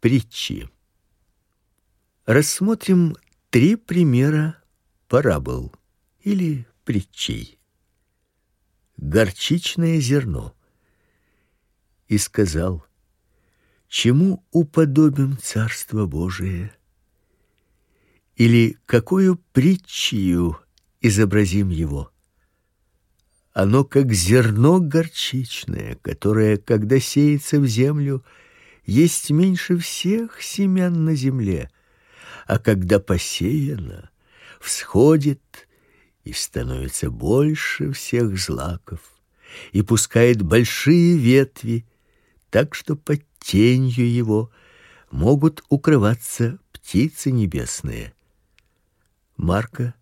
Притчи. Рассмотрим три примера парабол или притчей. Горчичное зерно. И сказал: Чему уподобим царство Божие? Или какую притчию изобразим его? Оно как зерно горчичное, которое, когда сеется в землю, есть меньше всех семян на земле, а когда посеяно, всходит и становится больше всех злаков, и пускает большие ветви, так что под тенью его могут укрываться птицы небесные. Марка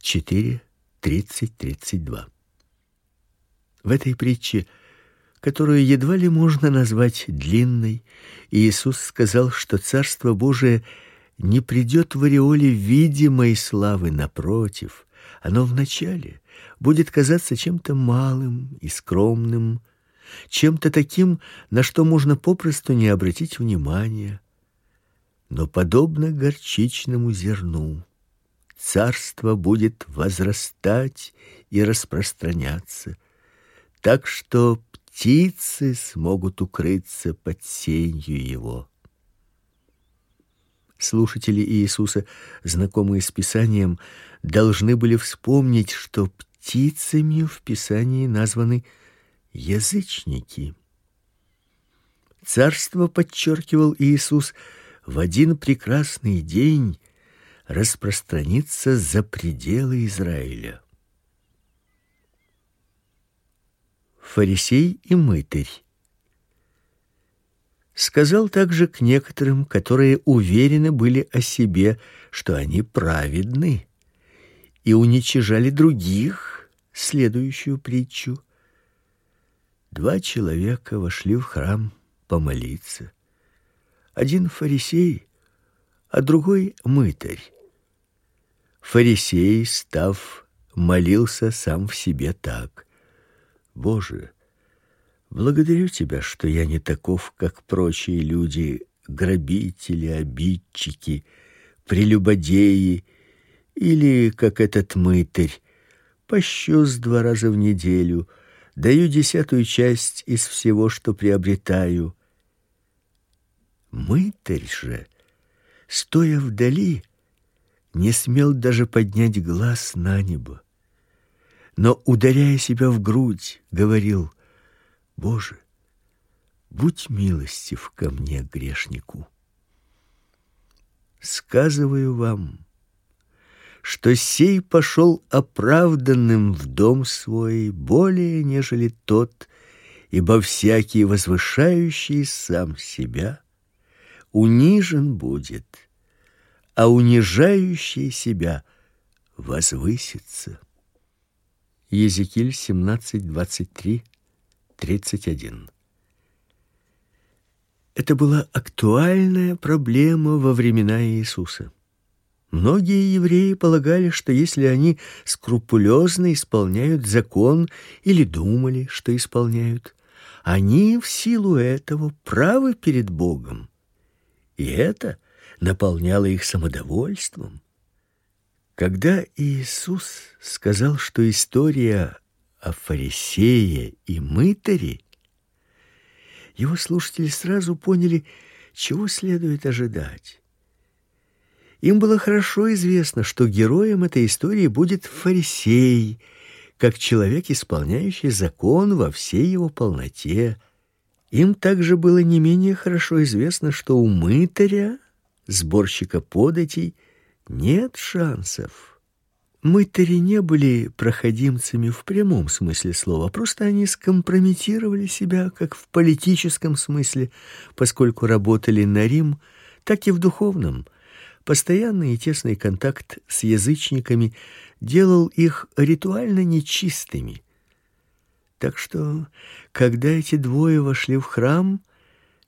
4 30 32. В этой притче которую едва ли можно назвать длинной, Иисус сказал, что Царство Божие не придет в ореоле видимой славы, напротив, оно вначале будет казаться чем-то малым и скромным, чем-то таким, на что можно попросту не обратить внимания. Но подобно горчичному зерну, царство будет возрастать и распространяться, так что птицы смогут укрыться под сенью его. Слушатели Иисуса, знакомые с Писанием, должны были вспомнить, что птицами в Писании названы язычники. Царство, подчеркивал Иисус, в один прекрасный день распространится за пределы Израиля. Фарисей и мытарь. Сказал также к некоторым, которые уверены были о себе, что они праведны, и уничижали других, следующую притчу. Два человека вошли в храм помолиться. Один фарисей, а другой мытарь. Фарисей, став, молился сам в себе так: Боже, благодарю тебя, что я не таков, как прочие люди, грабители, обидчики, прелюбодеи или как этот мытарь. Пощусь два раза в неделю, даю десятую часть из всего, что приобретаю. Мытарь же, стоя вдали, не смел даже поднять глаз на небо но, ударяя себя в грудь, говорил, «Боже, будь милостив ко мне, грешнику». Сказываю вам, что сей пошел оправданным в дом свой более, нежели тот, ибо всякий возвышающий сам себя унижен будет, а унижающий себя возвысится. Езекииль 17, 23, 31. Это была актуальная проблема во времена Иисуса. Многие евреи полагали, что если они скрупулезно исполняют закон или думали, что исполняют, они в силу этого правы перед Богом. И это наполняло их самодовольством. Когда Иисус сказал, что история о фарисее и мытаре, его слушатели сразу поняли, чего следует ожидать. Им было хорошо известно, что героем этой истории будет фарисей, как человек, исполняющий закон во всей его полноте. Им также было не менее хорошо известно, что у мытаря, сборщика податей, нет шансов. Мы-тари не были проходимцами в прямом смысле слова, просто они скомпрометировали себя как в политическом смысле, поскольку работали на Рим, так и в духовном. Постоянный и тесный контакт с язычниками делал их ритуально нечистыми. Так что, когда эти двое вошли в храм,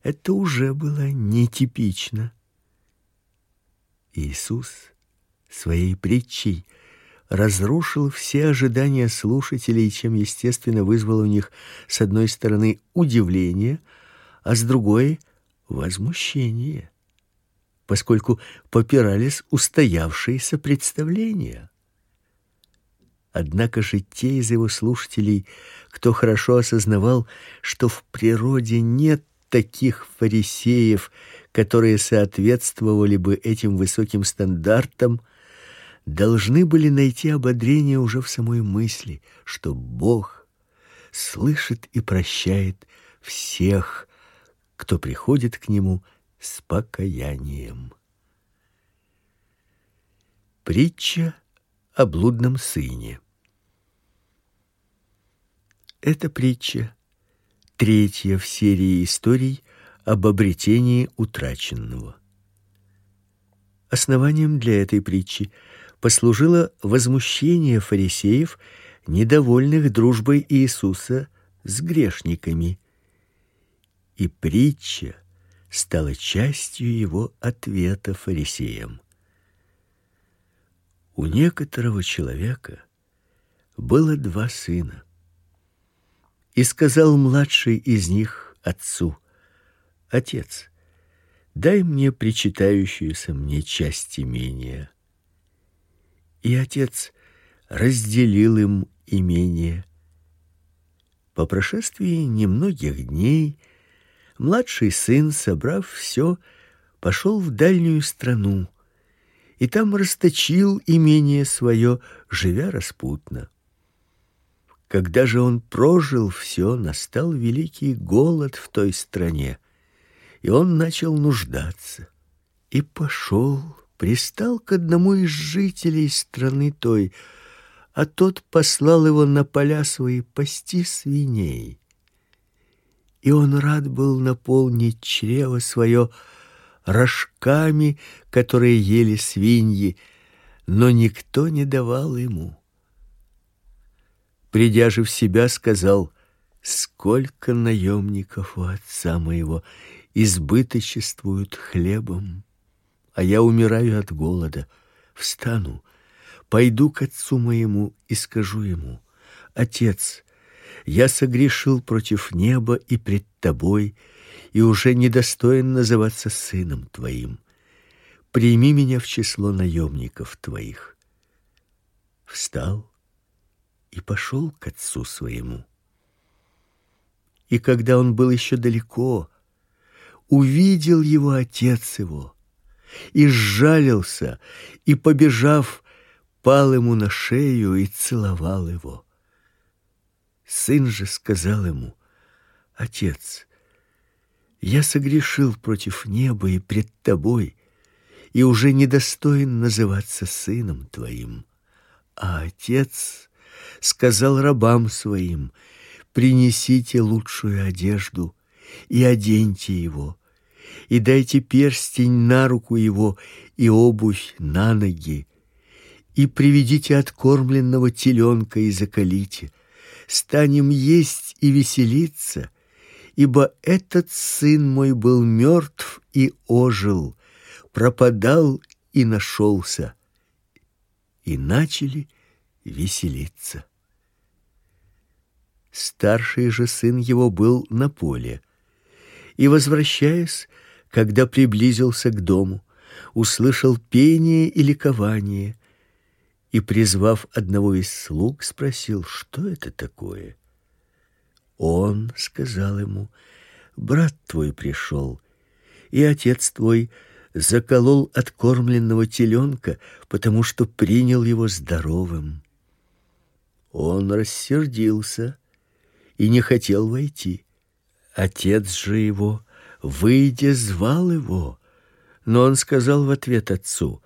это уже было нетипично. Иисус своей притчей разрушил все ожидания слушателей, чем естественно вызвал у них с одной стороны удивление, а с другой возмущение, поскольку попирались устоявшиеся представления. Однако же те из его слушателей, кто хорошо осознавал, что в природе нет таких фарисеев, которые соответствовали бы этим высоким стандартам, должны были найти ободрение уже в самой мысли, что Бог слышит и прощает всех, кто приходит к нему с покаянием. Притча о блудном сыне. Эта притча третья в серии историй об обретении утраченного. Основанием для этой притчи послужило возмущение фарисеев, недовольных дружбой Иисуса с грешниками. И притча стала частью его ответа фарисеям. У некоторого человека было два сына. И сказал младший из них отцу: Отец, дай мне причитающуюся мне часть имения. И отец разделил им имение. По прошествии немногих дней младший сын, собрав все, пошел в дальнюю страну и там расточил имение свое, живя распутно. Когда же он прожил все, настал великий голод в той стране, и он начал нуждаться. И пошел, пристал к одному из жителей страны той, а тот послал его на поля свои пасти свиней. И он рад был наполнить чрево свое рожками, которые ели свиньи, но никто не давал ему. Придя же в себя, сказал, «Сколько наемников у отца моего избыточествуют хлебом, а я умираю от голода. Встану, пойду к отцу моему и скажу ему, «Отец, я согрешил против неба и пред тобой, и уже недостоин называться сыном твоим. Прими меня в число наемников твоих». Встал и пошел к отцу своему. И когда он был еще далеко, увидел его отец его и сжалился, и, побежав, пал ему на шею и целовал его. Сын же сказал ему, «Отец, я согрешил против неба и пред тобой, и уже недостоин называться сыном твоим». А отец сказал рабам своим, принесите лучшую одежду и оденьте его, и дайте перстень на руку его и обувь на ноги, и приведите откормленного теленка и заколите. Станем есть и веселиться, ибо этот сын мой был мертв и ожил, пропадал и нашелся. И начали веселиться. Старший же сын его был на поле. И, возвращаясь, когда приблизился к дому, услышал пение и ликование, и, призвав одного из слуг, спросил, что это такое. Он сказал ему, брат твой пришел, и отец твой заколол откормленного теленка, потому что принял его здоровым. Он рассердился и не хотел войти. Отец же его, выйдя, звал его, но он сказал в ответ отцу,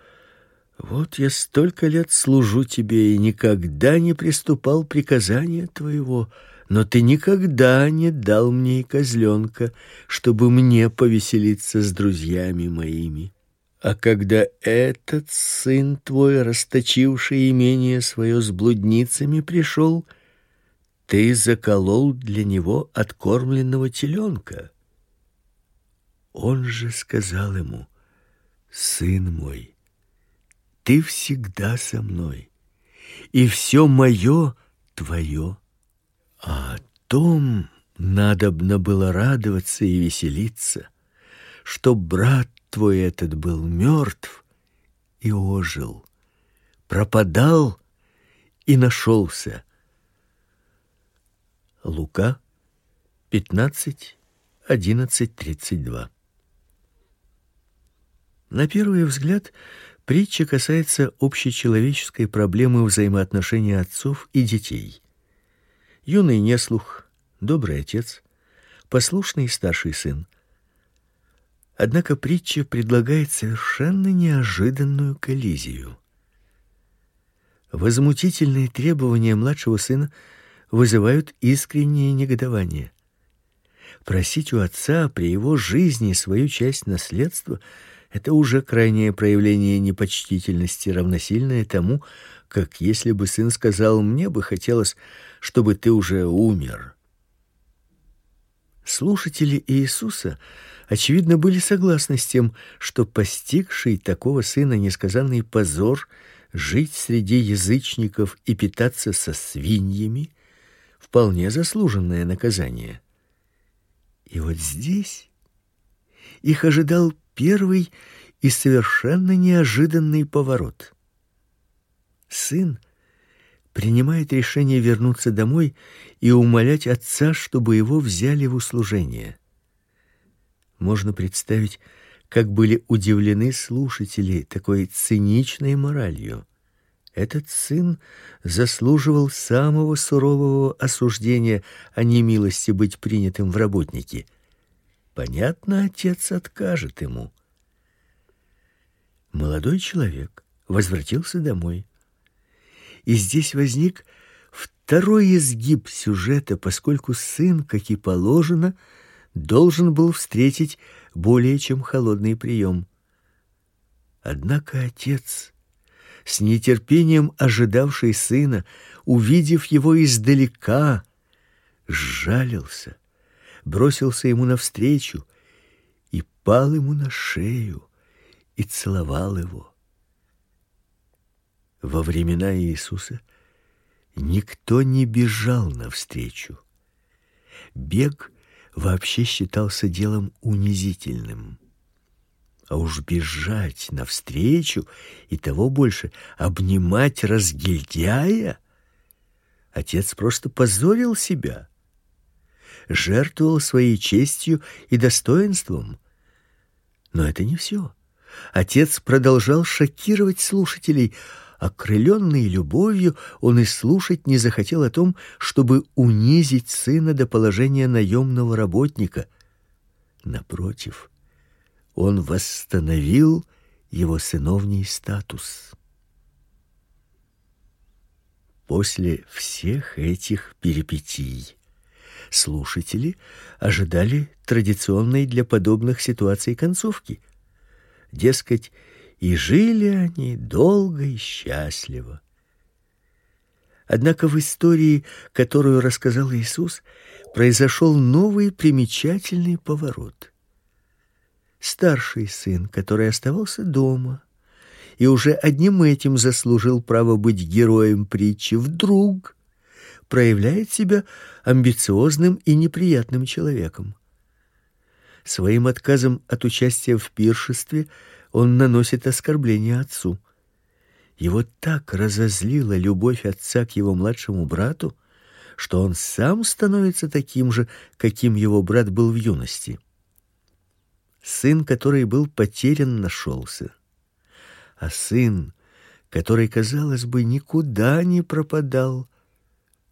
«Вот я столько лет служу тебе и никогда не приступал приказания твоего, но ты никогда не дал мне и козленка, чтобы мне повеселиться с друзьями моими». А когда этот сын твой, расточивший имение свое с блудницами, пришел, ты заколол для него откормленного теленка. Он же сказал ему, сын мой, ты всегда со мной, и все мое твое. А о том надобно было радоваться и веселиться — что брат твой этот был мертв и ожил, пропадал и нашелся. Лука 15 11:32. На первый взгляд, притча касается общечеловеческой проблемы взаимоотношений отцов и детей. Юный неслух, добрый отец, послушный старший сын. Однако притча предлагает совершенно неожиданную коллизию. Возмутительные требования младшего сына вызывают искреннее негодование. Просить у отца при его жизни свою часть наследства это уже крайнее проявление непочтительности, равносильное тому, как если бы сын сказал: "Мне бы хотелось, чтобы ты уже умер". Слушатели Иисуса очевидно были согласны с тем, что постигший такого сына несказанный позор жить среди язычников и питаться со свиньями вполне заслуженное наказание. И вот здесь их ожидал первый и совершенно неожиданный поворот. Сын принимает решение вернуться домой и умолять отца, чтобы его взяли в услужение. Можно представить, как были удивлены слушатели такой циничной моралью. Этот сын заслуживал самого сурового осуждения, а не милости быть принятым в работники. Понятно, отец откажет ему. Молодой человек возвратился домой. И здесь возник второй изгиб сюжета, поскольку сын, как и положено, должен был встретить более чем холодный прием. Однако отец с нетерпением ожидавший сына, увидев его издалека, сжалился, бросился ему навстречу и пал ему на шею и целовал его. Во времена Иисуса никто не бежал навстречу. Бег вообще считался делом унизительным а уж бежать навстречу и того больше обнимать разгильдяя. Отец просто позорил себя, жертвовал своей честью и достоинством. Но это не все. Отец продолжал шокировать слушателей. Окрыленный любовью, он и слушать не захотел о том, чтобы унизить сына до положения наемного работника. Напротив, он восстановил его сыновний статус. После всех этих перипетий слушатели ожидали традиционной для подобных ситуаций концовки. Дескать, и жили они долго и счастливо. Однако в истории, которую рассказал Иисус, произошел новый примечательный поворот старший сын, который оставался дома и уже одним этим заслужил право быть героем притчи, вдруг проявляет себя амбициозным и неприятным человеком. Своим отказом от участия в пиршестве он наносит оскорбление отцу. Его так разозлила любовь отца к его младшему брату, что он сам становится таким же, каким его брат был в юности. Сын, который был потерян, нашелся. А сын, который, казалось бы, никуда не пропадал,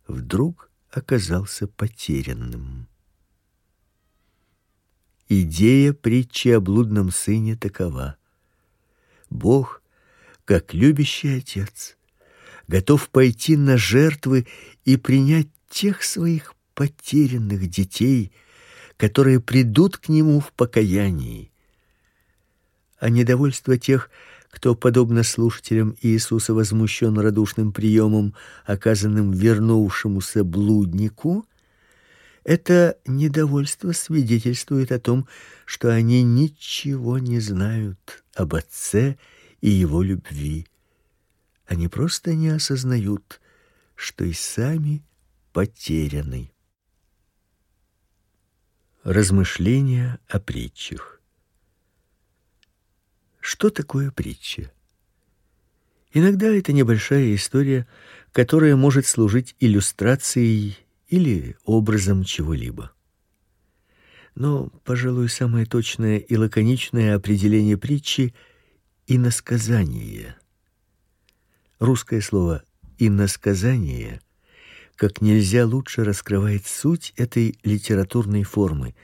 вдруг оказался потерянным. Идея притчи о блудном сыне такова: Бог, как любящий отец, готов пойти на жертвы и принять тех своих потерянных детей, которые придут к нему в покаянии. А недовольство тех, кто, подобно слушателям Иисуса, возмущен радушным приемом, оказанным вернувшемуся блуднику, это недовольство свидетельствует о том, что они ничего не знают об Отце и его любви. Они просто не осознают, что и сами потеряны. Размышления о притчах. Что такое притча? Иногда это небольшая история, которая может служить иллюстрацией или образом чего-либо. Но, пожалуй, самое точное и лаконичное определение притчи иносказание. Русское слово иносказание как нельзя лучше раскрывает суть этой литературной формы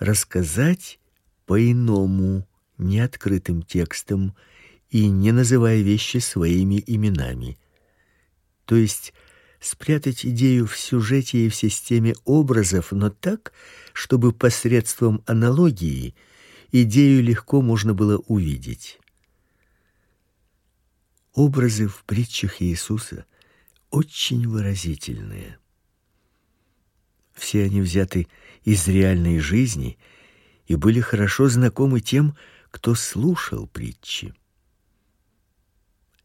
рассказать по-иному, не открытым текстом и не называя вещи своими именами. То есть спрятать идею в сюжете и в системе образов, но так, чтобы посредством аналогии идею легко можно было увидеть. Образы в притчах Иисуса очень выразительные. Все они взяты из реальной жизни и были хорошо знакомы тем, кто слушал притчи.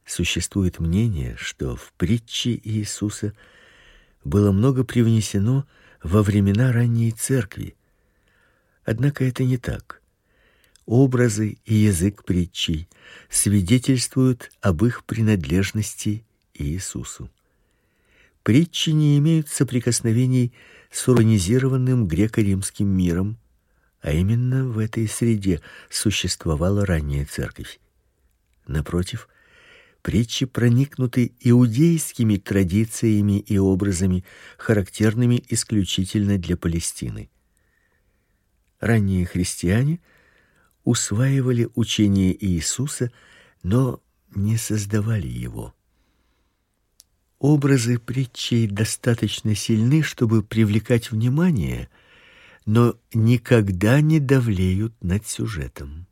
Существует мнение, что в притче Иисуса было много привнесено во времена ранней церкви. Однако это не так образы и язык притчей свидетельствуют об их принадлежности Иисусу. Притчи не имеют соприкосновений с урбанизированным греко-римским миром, а именно в этой среде существовала ранняя церковь. Напротив, притчи проникнуты иудейскими традициями и образами, характерными исключительно для Палестины. Ранние христиане – усваивали учение Иисуса, но не создавали его. Образы притчей достаточно сильны, чтобы привлекать внимание, но никогда не давлеют над сюжетом.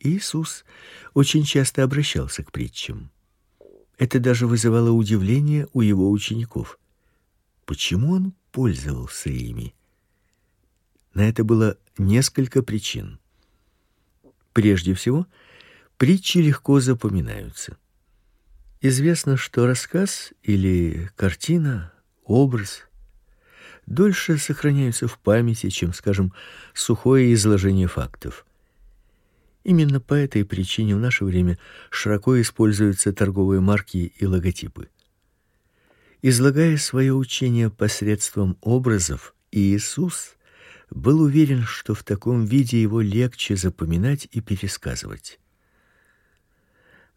Иисус очень часто обращался к притчам. Это даже вызывало удивление у его учеников. Почему он пользовался ими? На это было несколько причин. Прежде всего, притчи легко запоминаются. Известно, что рассказ или картина, образ дольше сохраняются в памяти, чем, скажем, сухое изложение фактов. Именно по этой причине в наше время широко используются торговые марки и логотипы. Излагая свое учение посредством образов, Иисус был уверен, что в таком виде его легче запоминать и пересказывать.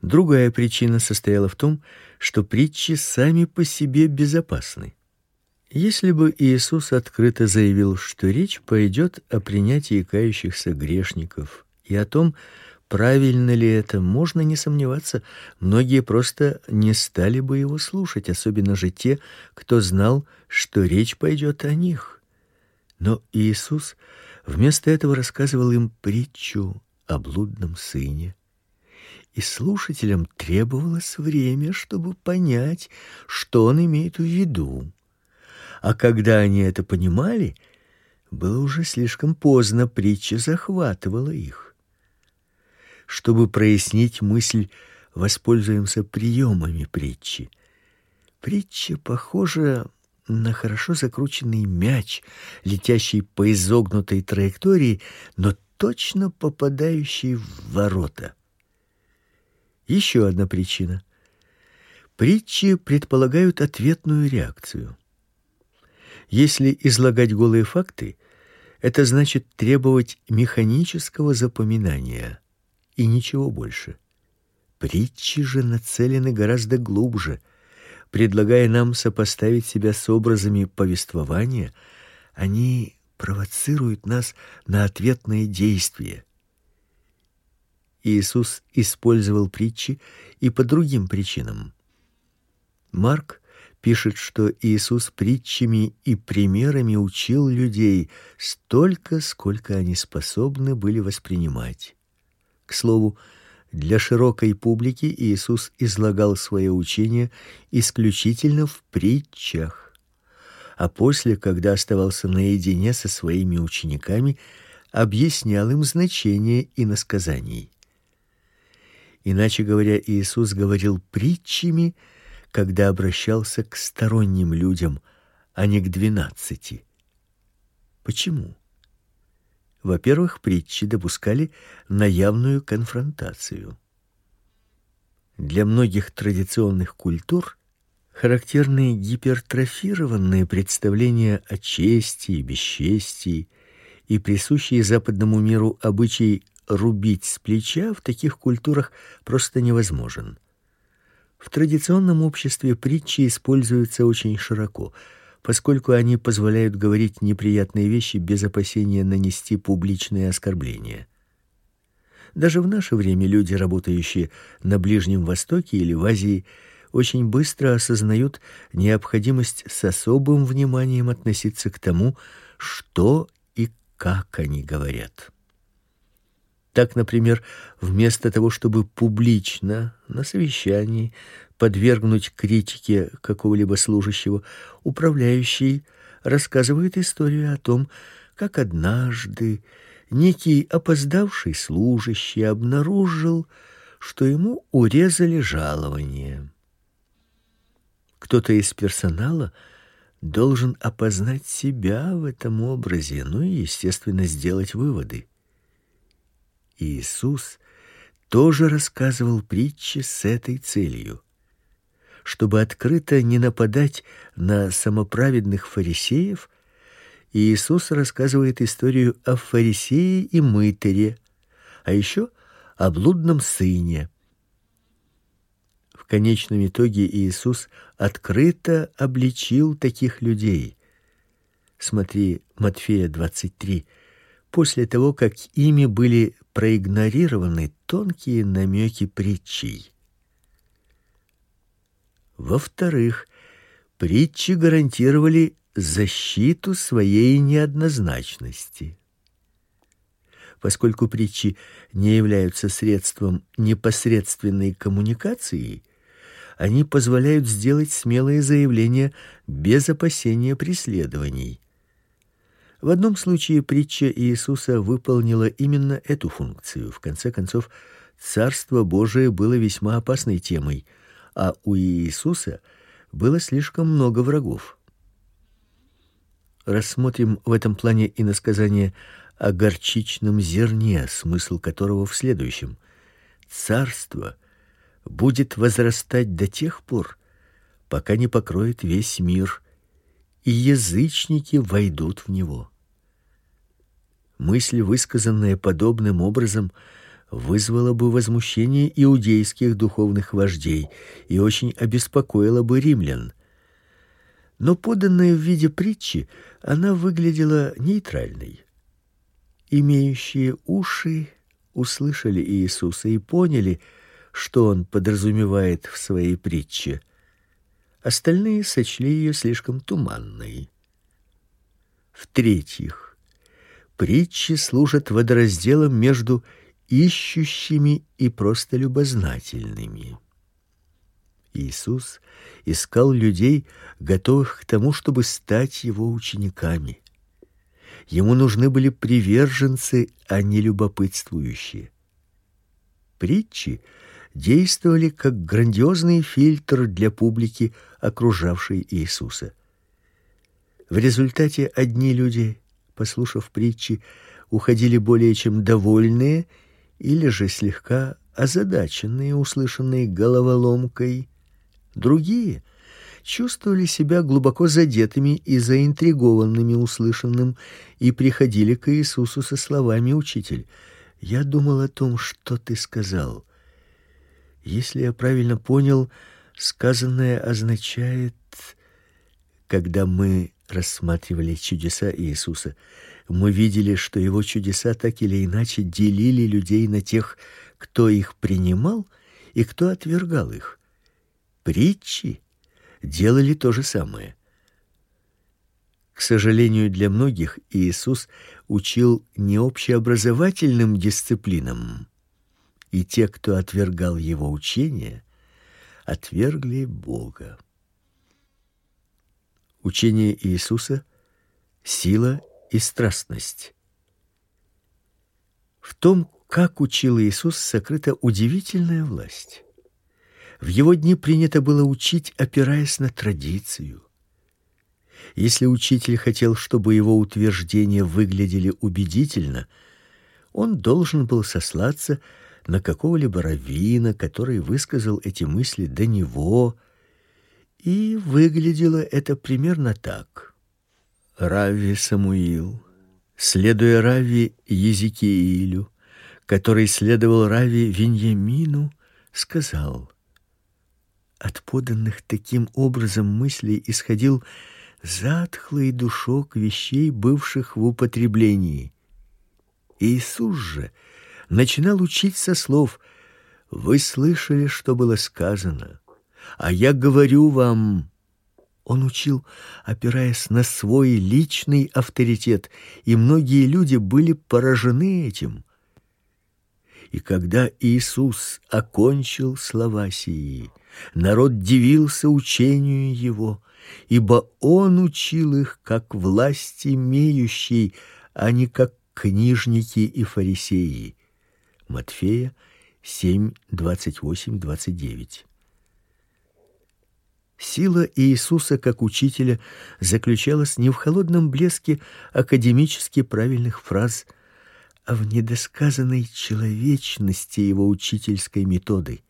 Другая причина состояла в том, что притчи сами по себе безопасны. Если бы Иисус открыто заявил, что речь пойдет о принятии кающихся грешников и о том, правильно ли это, можно не сомневаться, многие просто не стали бы его слушать, особенно же те, кто знал, что речь пойдет о них. Но Иисус вместо этого рассказывал им притчу о блудном сыне. И слушателям требовалось время, чтобы понять, что он имеет в виду. А когда они это понимали, было уже слишком поздно, притча захватывала их. Чтобы прояснить мысль, воспользуемся приемами притчи. Притча похожа на хорошо закрученный мяч, летящий по изогнутой траектории, но точно попадающий в ворота. Еще одна причина. Притчи предполагают ответную реакцию. Если излагать голые факты, это значит требовать механического запоминания и ничего больше. Притчи же нацелены гораздо глубже – предлагая нам сопоставить себя с образами повествования, они провоцируют нас на ответные действия. Иисус использовал притчи и по другим причинам. Марк пишет, что Иисус притчами и примерами учил людей столько, сколько они способны были воспринимать. К слову, для широкой публики Иисус излагал свое учение исключительно в притчах. А после, когда оставался наедине со своими учениками, объяснял им значение иносказаний. Иначе говоря, Иисус говорил притчами, когда обращался к сторонним людям, а не к двенадцати. Почему? Во-первых, притчи допускали наявную конфронтацию. Для многих традиционных культур характерны гипертрофированные представления о чести и бесчестии и присущие западному миру обычай рубить с плеча в таких культурах просто невозможен. В традиционном обществе притчи используются очень широко, поскольку они позволяют говорить неприятные вещи без опасения нанести публичные оскорбления. Даже в наше время люди, работающие на Ближнем Востоке или в Азии, очень быстро осознают необходимость с особым вниманием относиться к тому, что и как они говорят. Так, например, вместо того, чтобы публично на совещании подвергнуть критике какого-либо служащего, управляющий рассказывает историю о том, как однажды некий опоздавший служащий обнаружил, что ему урезали жалование. Кто-то из персонала должен опознать себя в этом образе, ну и, естественно, сделать выводы. Иисус тоже рассказывал притчи с этой целью, чтобы открыто не нападать на самоправедных фарисеев. Иисус рассказывает историю о фарисее и мытаре, а еще о блудном сыне. В конечном итоге Иисус открыто обличил таких людей. Смотри, Матфея 23 после того, как ими были проигнорированы тонкие намеки притчей. Во-вторых, притчи гарантировали защиту своей неоднозначности. Поскольку притчи не являются средством непосредственной коммуникации, они позволяют сделать смелые заявления без опасения преследований. В одном случае притча Иисуса выполнила именно эту функцию. В конце концов, Царство Божие было весьма опасной темой, а у Иисуса было слишком много врагов. Рассмотрим в этом плане и насказание о горчичном зерне, смысл которого в следующем: царство будет возрастать до тех пор, пока не покроет весь мир, и язычники войдут в него. Мысль, высказанная подобным образом, вызвала бы возмущение иудейских духовных вождей и очень обеспокоила бы римлян. Но поданная в виде притчи, она выглядела нейтральной. Имеющие уши услышали Иисуса и поняли, что он подразумевает в своей притче. Остальные сочли ее слишком туманной. В-третьих, Притчи служат водоразделом между ищущими и просто любознательными. Иисус искал людей, готовых к тому, чтобы стать его учениками. Ему нужны были приверженцы, а не любопытствующие. Притчи действовали как грандиозный фильтр для публики, окружавшей Иисуса. В результате одни люди послушав притчи, уходили более чем довольные или же слегка озадаченные услышанной головоломкой. Другие чувствовали себя глубоко задетыми и заинтригованными услышанным и приходили к Иисусу со словами: "Учитель, я думал о том, что ты сказал. Если я правильно понял, сказанное означает, когда мы рассматривали чудеса Иисуса, мы видели, что его чудеса так или иначе делили людей на тех, кто их принимал и кто отвергал их. Притчи делали то же самое. К сожалению, для многих Иисус учил не общеобразовательным дисциплинам, и те, кто отвергал его учение, отвергли Бога. Учение Иисуса сила и страстность. В том, как учил Иисус, сокрыта удивительная власть. В его дни принято было учить, опираясь на традицию. Если учитель хотел, чтобы его утверждения выглядели убедительно, он должен был сослаться на какого-либо раввина, который высказал эти мысли до него, и выглядело это примерно так: Рави Самуил, следуя Рави Езекиилю, который следовал Рави Виньямину, сказал: От поданных таким образом мыслей исходил затхлый душок вещей, бывших в употреблении. Иисус же начинал учить со слов: "Вы слышали, что было сказано, а я говорю вам". Он учил, опираясь на свой личный авторитет, и многие люди были поражены этим. И когда Иисус окончил слова сии, народ дивился учению его, ибо он учил их как власть имеющий, а не как книжники и фарисеи. Матфея 7:28-29. Сила Иисуса как учителя заключалась не в холодном блеске академически правильных фраз, а в недосказанной человечности его учительской методы.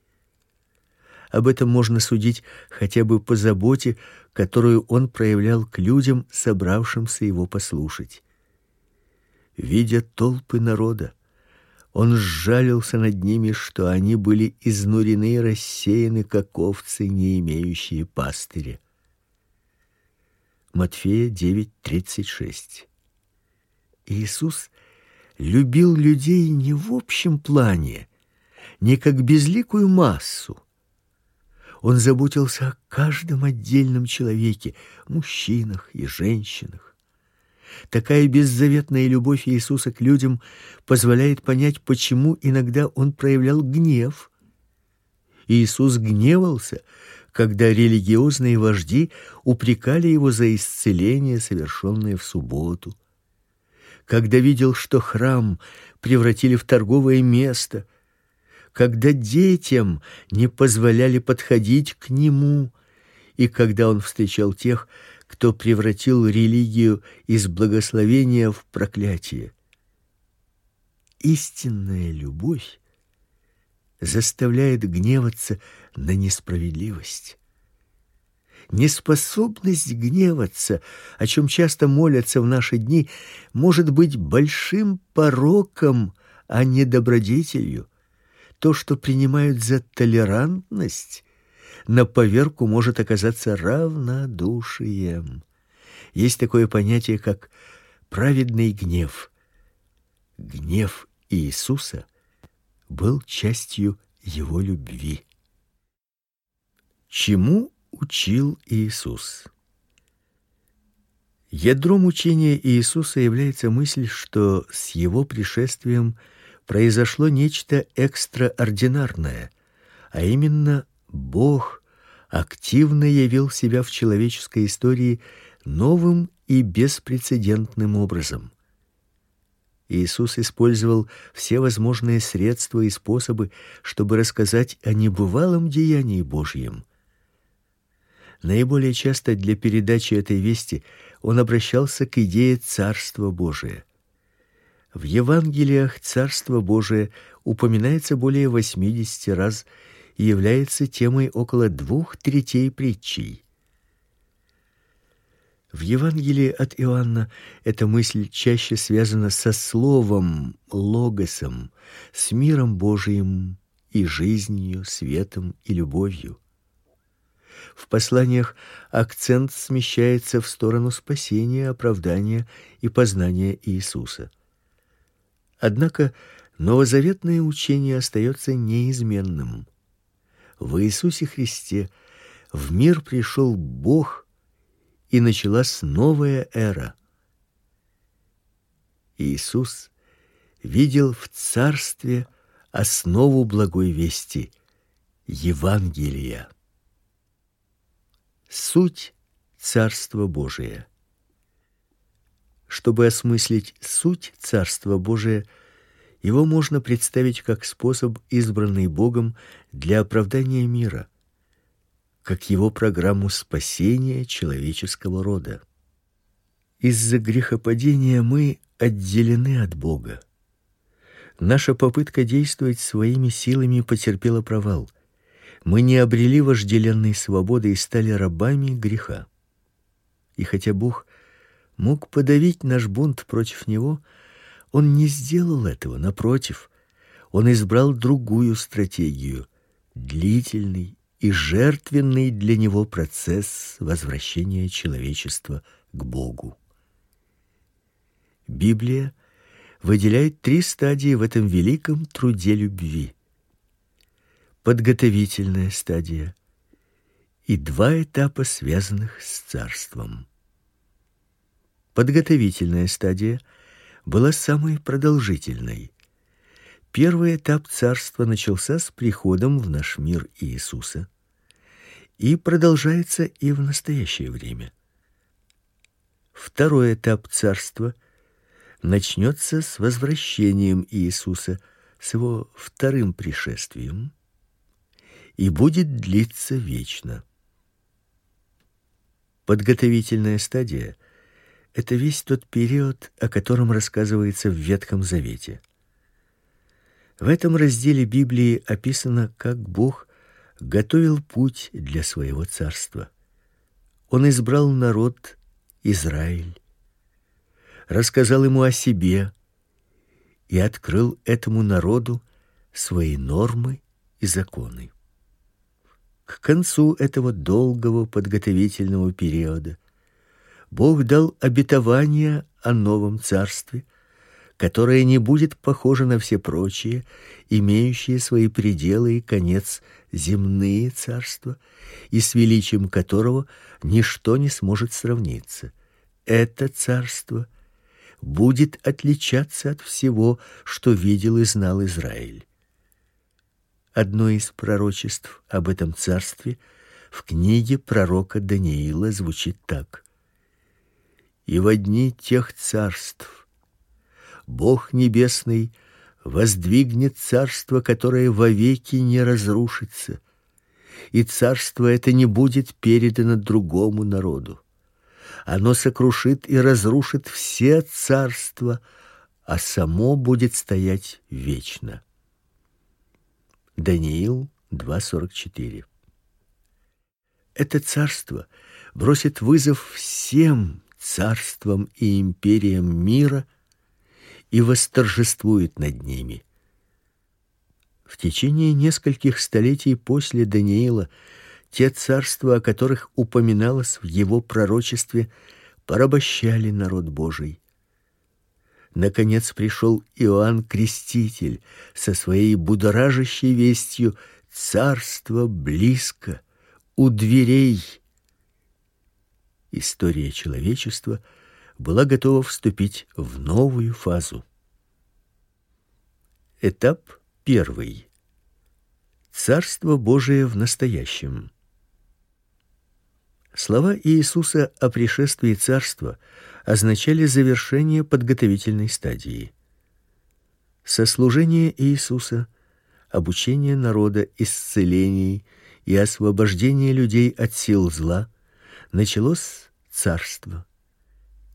Об этом можно судить хотя бы по заботе, которую он проявлял к людям, собравшимся его послушать. Видя толпы народа, он сжалился над ними, что они были изнурены и рассеяны, как овцы, не имеющие пастыря. Матфея 9:36. Иисус любил людей не в общем плане, не как безликую массу, он заботился о каждом отдельном человеке, мужчинах и женщинах. Такая беззаветная любовь Иисуса к людям позволяет понять, почему иногда он проявлял гнев. Иисус гневался, когда религиозные вожди упрекали его за исцеление, совершенное в субботу. Когда видел, что храм превратили в торговое место – когда детям не позволяли подходить к нему, и когда он встречал тех, кто превратил религию из благословения в проклятие. Истинная любовь заставляет гневаться на несправедливость. Неспособность гневаться, о чем часто молятся в наши дни, может быть большим пороком, а не добродетелью. То, что принимают за толерантность, на поверку может оказаться равнодушием. Есть такое понятие, как праведный гнев. Гнев Иисуса был частью его любви. Чему учил Иисус? Ядром учения Иисуса является мысль, что с его пришествием – произошло нечто экстраординарное, а именно Бог активно явил себя в человеческой истории новым и беспрецедентным образом. Иисус использовал все возможные средства и способы, чтобы рассказать о небывалом деянии Божьем. Наиболее часто для передачи этой вести он обращался к идее Царства Божия. В Евангелиях Царство Божие упоминается более 80 раз является темой около двух третей притчей. В Евангелии от Иоанна эта мысль чаще связана со словом логосом, с миром Божиим и жизнью, светом и любовью. В посланиях акцент смещается в сторону спасения, оправдания и познания Иисуса. Однако новозаветное учение остается неизменным. В Иисусе Христе в мир пришел Бог, и началась новая эра. Иисус видел в царстве основу благой вести Евангелия. Суть Царства Божия. Чтобы осмыслить суть Царства Божия, его можно представить как способ, избранный Богом для оправдания мира, как его программу спасения человеческого рода. Из-за грехопадения мы отделены от Бога. Наша попытка действовать своими силами потерпела провал. Мы не обрели вожделенной свободы и стали рабами греха. И хотя Бог мог подавить наш бунт против него, он не сделал этого, напротив, он избрал другую стратегию длительный и жертвенный для него процесс возвращения человечества к Богу. Библия выделяет три стадии в этом великом труде любви. Подготовительная стадия и два этапа, связанных с царством. Подготовительная стадия была самой продолжительной. Первый этап царства начался с приходом в наш мир Иисуса и продолжается и в настоящее время. Второй этап царства начнется с возвращением Иисуса, с его вторым пришествием и будет длиться вечно. Подготовительная стадия это весь тот период, о котором рассказывается в Ветхом Завете. В этом разделе Библии описано, как Бог готовил путь для своего царства. Он избрал народ Израиль, рассказал ему о себе и открыл этому народу свои нормы и законы. К концу этого долгого подготовительного периода Бог дал обетование о новом царстве, которое не будет похоже на все прочие, имеющие свои пределы и конец земные царства, и с величием которого ничто не сможет сравниться. Это царство — будет отличаться от всего, что видел и знал Израиль. Одно из пророчеств об этом царстве в книге пророка Даниила звучит так: И в дни тех царств Бог небесный воздвигнет царство, которое вовеки не разрушится, и царство это не будет передано другому народу оно сокрушит и разрушит все царства, а само будет стоять вечно. Даниил 2:44. Это царство бросит вызов всем царствам и империям мира и восторжествует над ними. В течение нескольких столетий после Даниила те царства, о которых упоминалось в его пророчестве, порабощали народ Божий. Наконец пришел Иоанн Креститель со своей будоражащей вестью: царство близко, у дверей. История человечества была готова вступить в новую фазу. Этап первый. Царство Божие в настоящем. Слова Иисуса о пришествии царства означали завершение подготовительной стадии. Сослужение Иисуса, обучение народа исцелений и освобождение людей от сил зла началось царство.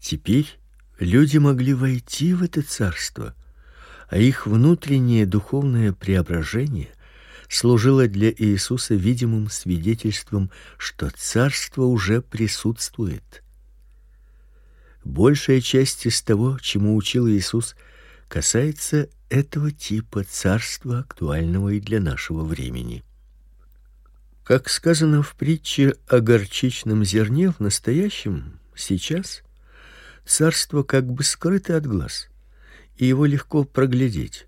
Теперь люди могли войти в это царство, а их внутреннее духовное преображение служило для Иисуса видимым свидетельством, что царство уже присутствует. Большая часть из того, чему учил Иисус, касается этого типа царства, актуального и для нашего времени. Как сказано в притче о горчичном зерне, в настоящем, сейчас, царство как бы скрыто от глаз, и его легко проглядеть.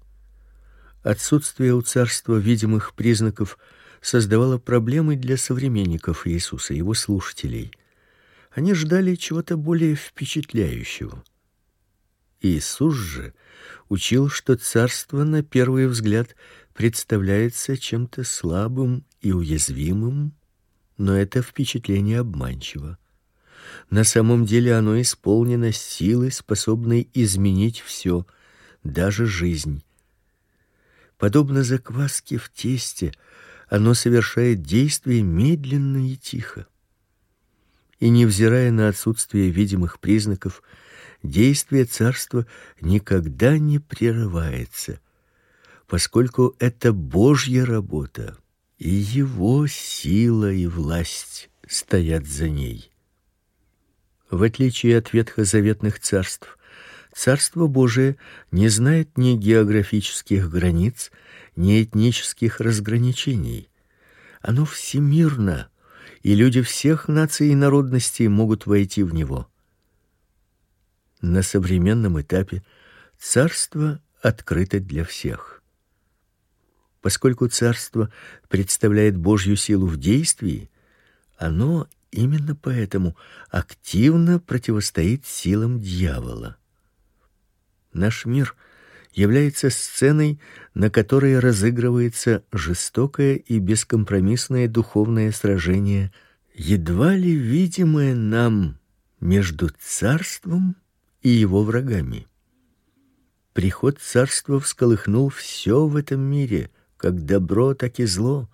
Отсутствие у царства видимых признаков создавало проблемы для современников Иисуса, его слушателей. Они ждали чего-то более впечатляющего. Иисус же учил, что царство на первый взгляд представляется чем-то слабым и уязвимым, но это впечатление обманчиво. На самом деле оно исполнено силой, способной изменить все, даже жизнь. Подобно закваске в тесте, оно совершает действие медленно и тихо. И невзирая на отсутствие видимых признаков, действие царства никогда не прерывается, поскольку это Божья работа, и его сила и власть стоят за ней. В отличие от ветхозаветных царств, Царство Божие не знает ни географических границ, ни этнических разграничений. Оно всемирно, и люди всех наций и народностей могут войти в него. На современном этапе царство открыто для всех. Поскольку царство представляет Божью силу в действии, оно именно поэтому активно противостоит силам дьявола. Наш мир является сценой, на которой разыгрывается жестокое и бескомпромиссное духовное сражение, едва ли видимое нам между царством и его врагами. Приход царства всколыхнул все в этом мире, как добро, так и зло,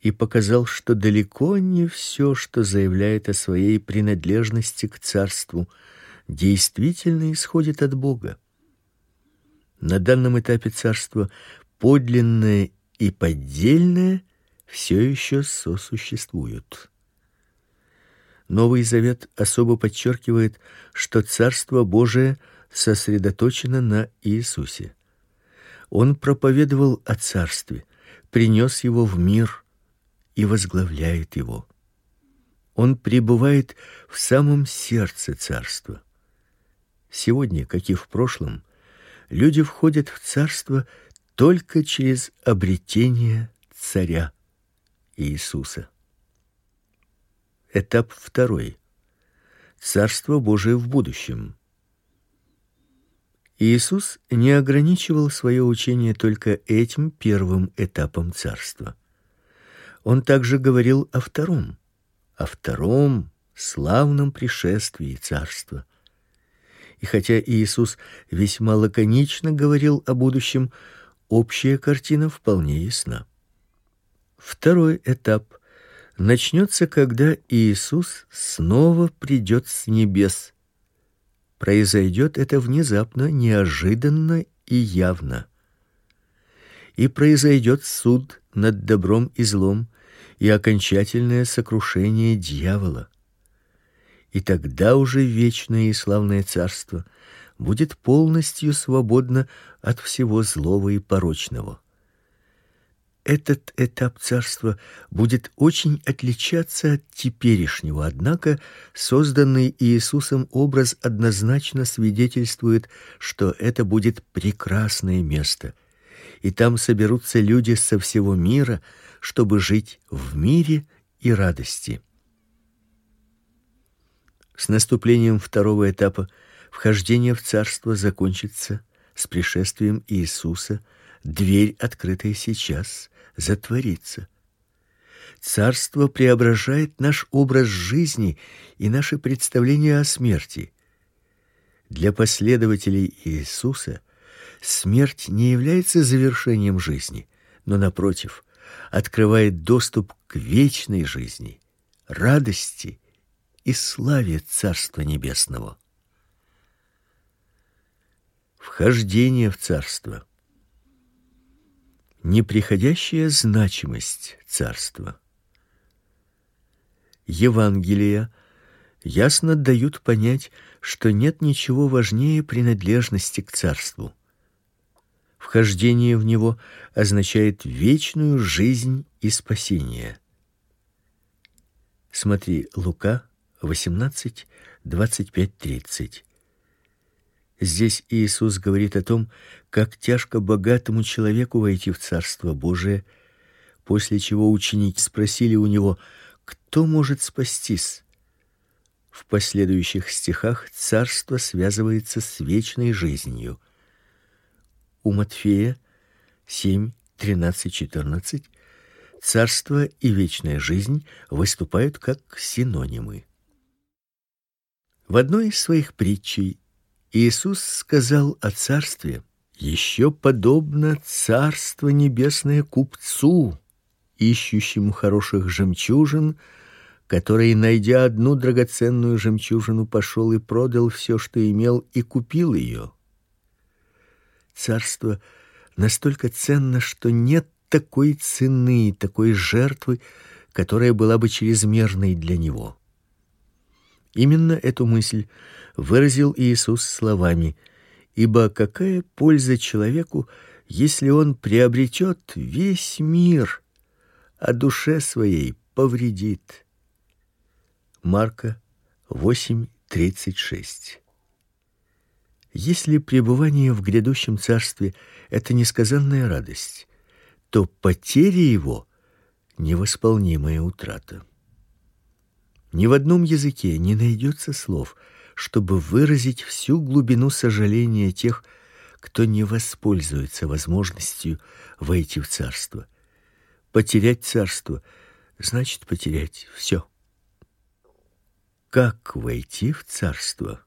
и показал, что далеко не все, что заявляет о своей принадлежности к царству, действительно исходит от Бога. На данном этапе царства подлинное и поддельное все еще сосуществуют. Новый Завет особо подчеркивает, что Царство Божие сосредоточено на Иисусе. Он проповедовал о царстве, принес его в мир и возглавляет его. Он пребывает в самом сердце царства. Сегодня, как и в прошлом, люди входят в царство только через обретение царя Иисуса. Этап второй. Царство Божие в будущем. Иисус не ограничивал свое учение только этим первым этапом царства. Он также говорил о втором, о втором славном пришествии царства. И хотя Иисус весьма лаконично говорил о будущем, общая картина вполне ясна. Второй этап начнется, когда Иисус снова придет с небес. Произойдет это внезапно, неожиданно и явно. И произойдет суд над добром и злом и окончательное сокрушение дьявола и тогда уже вечное и славное царство будет полностью свободно от всего злого и порочного. Этот этап царства будет очень отличаться от теперешнего, однако созданный Иисусом образ однозначно свидетельствует, что это будет прекрасное место, и там соберутся люди со всего мира, чтобы жить в мире и радости. С наступлением второго этапа вхождение в царство закончится с пришествием Иисуса. Дверь, открытая сейчас, затворится. Царство преображает наш образ жизни и наши представления о смерти. Для последователей Иисуса смерть не является завершением жизни, но напротив, открывает доступ к вечной жизни, радости и славе Царства Небесного. Вхождение в Царство. Неприходящая значимость Царства. Евангелия ясно дают понять, что нет ничего важнее принадлежности к Царству. Вхождение в него означает вечную жизнь и спасение. Смотри Лука 18, 25, 30. Здесь Иисус говорит о том, как тяжко богатому человеку войти в Царство Божие, после чего ученики спросили у него, кто может спастись. В последующих стихах царство связывается с вечной жизнью. У Матфея 7, 13, 14 царство и вечная жизнь выступают как синонимы. В одной из своих притчей Иисус сказал о царстве: еще подобно царство небесное купцу, ищущему хороших жемчужин, который, найдя одну драгоценную жемчужину, пошел и продал все, что имел, и купил ее. Царство настолько ценно, что нет такой цены, такой жертвы, которая была бы чрезмерной для него. Именно эту мысль выразил Иисус словами: "Ибо какая польза человеку, если он приобретет весь мир, а душе своей повредит?" Марка 8:36. Если пребывание в грядущем царстве это несказанная радость, то потеря его невосполнимая утрата. Ни в одном языке не найдется слов, чтобы выразить всю глубину сожаления тех, кто не воспользуется возможностью войти в царство. Потерять царство значит потерять все. Как войти в царство?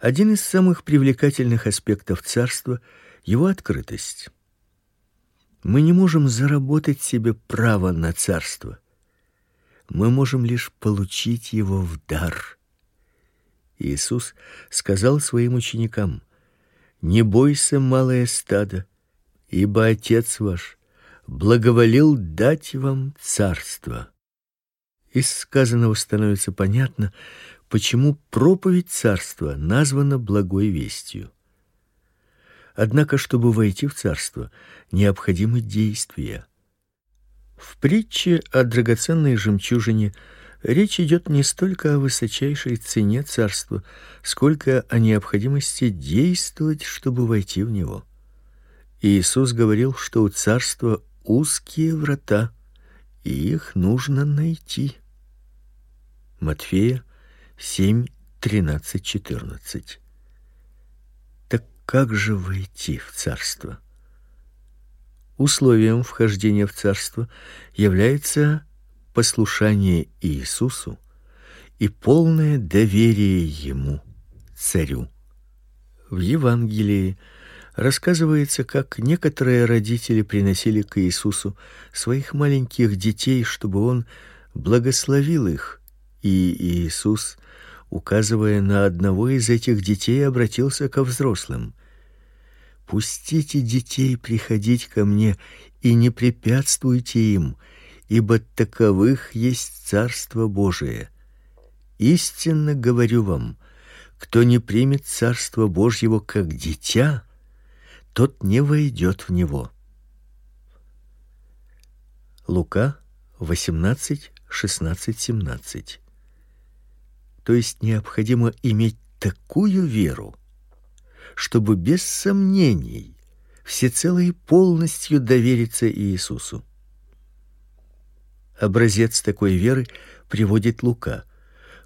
Один из самых привлекательных аспектов царства его открытость. Мы не можем заработать себе право на царство. Мы можем лишь получить его в дар. Иисус сказал своим ученикам: "Не бойся, малое стадо, ибо Отец ваш благоволил дать вам царство". Из сказанного становится понятно, почему проповедь царства названа благой вестью. Однако, чтобы войти в царство, необходимы действия. В притче о драгоценной жемчужине речь идет не столько о высочайшей цене царства, сколько о необходимости действовать, чтобы войти в него. Иисус говорил, что у царства узкие врата, и их нужно найти. Матфея 7, 13, 14. Так как же войти в царство? Условием вхождения в царство является послушание Иисусу и полное доверие ему, царю. В Евангелии рассказывается, как некоторые родители приносили к Иисусу своих маленьких детей, чтобы он благословил их и Иисус, указывая на одного из этих детей, обратился ко взрослым: Пустите детей приходить ко мне и не препятствуйте им, ибо таковых есть царство Божие. Истинно говорю вам, кто не примет царство Божьего как дитя, тот не войдет в него. Лука 18 16 17 то есть необходимо иметь такую веру, чтобы без сомнений всецело и полностью довериться Иисусу. Образец такой веры приводит Лука.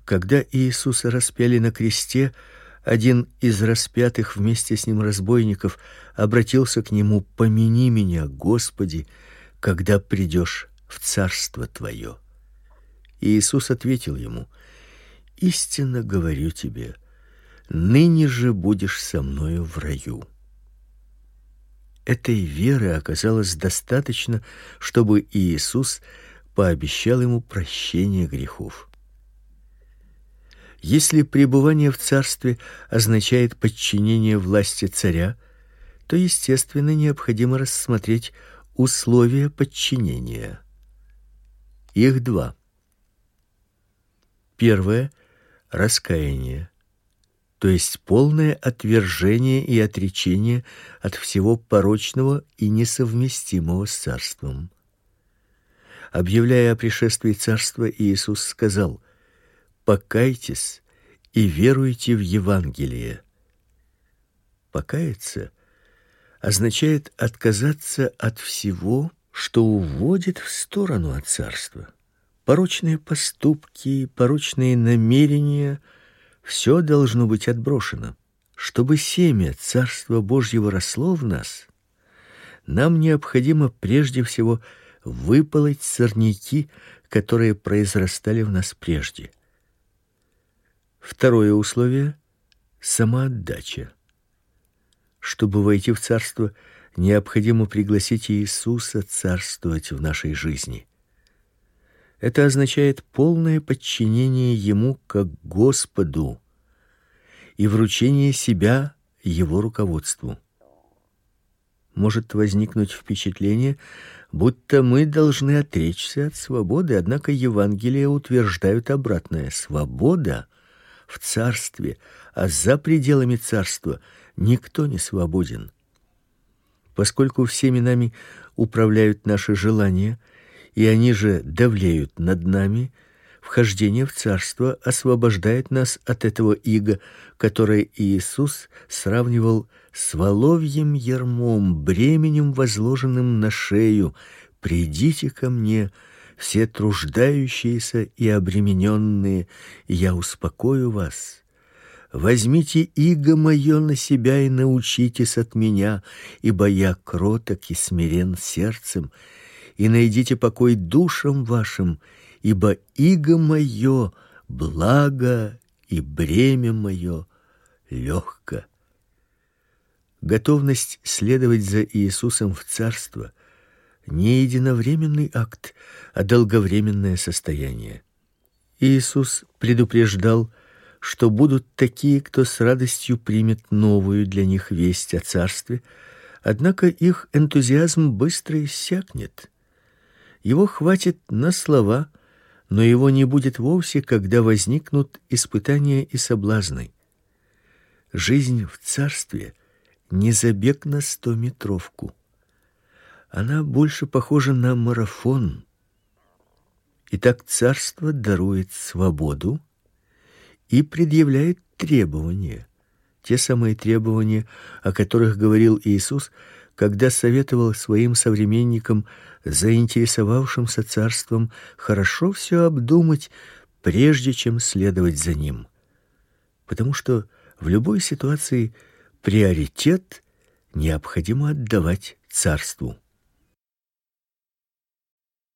Когда Иисуса распяли на кресте, один из распятых вместе с ним разбойников обратился к нему: "Помяни меня, Господи, когда придешь в царство твое". Иисус ответил ему: Истинно говорю тебе, ныне же будешь со мною в раю. Этой веры оказалось достаточно, чтобы Иисус пообещал ему прощение грехов. Если пребывание в царстве означает подчинение власти царя, то естественно необходимо рассмотреть условия подчинения. Их два. Первое раскаяние, то есть полное отвержение и отречение от всего порочного и несовместимого с царством. Объявляя о пришествии царства, Иисус сказал: "Покайтесь и веруйте в Евангелие". Покаяться означает отказаться от всего, что уводит в сторону от царства порочные поступки, порочные намерения все должно быть отброшено. Чтобы семя Царства Божьего росло в нас, нам необходимо прежде всего выполоть сорняки, которые произрастали в нас прежде. Второе условие самоотдача. Чтобы войти в царство, необходимо пригласить Иисуса царствовать в нашей жизни. Это означает полное подчинение ему как Господу и вручение себя его руководству. Может возникнуть впечатление, будто мы должны отречься от свободы, однако Евангелие утверждают обратное: свобода в царстве, а за пределами царства никто не свободен. Поскольку всеми нами управляют наши желания, и они же давлеют над нами, вхождение в царство освобождает нас от этого ига, которое Иисус сравнивал с воловьим ярмом, бременем возложенным на шею. Придите ко мне, все труждающиеся и обремененные, я успокою вас. Возьмите иго мое на себя и научитесь от меня, ибо я кроток и смирен сердцем, и найдите покой душам вашим, ибо иго мое благо и бремя мое легко. Готовность следовать за Иисусом в царство не единовременный акт, а долговременное состояние. Иисус предупреждал, что будут такие, кто с радостью примет новую для них весть о царстве, однако их энтузиазм быстро иссякнет. Его хватит на слова, но его не будет вовсе, когда возникнут испытания и соблазны. Жизнь в царстве не забег на стометровку. Она больше похожа на марафон. Итак, царство дарует свободу и предъявляет требования. Те самые требования, о которых говорил Иисус, когда советовал своим современникам, заинтересовавшимся царством, хорошо все обдумать, прежде чем следовать за ним. Потому что в любой ситуации приоритет необходимо отдавать царству.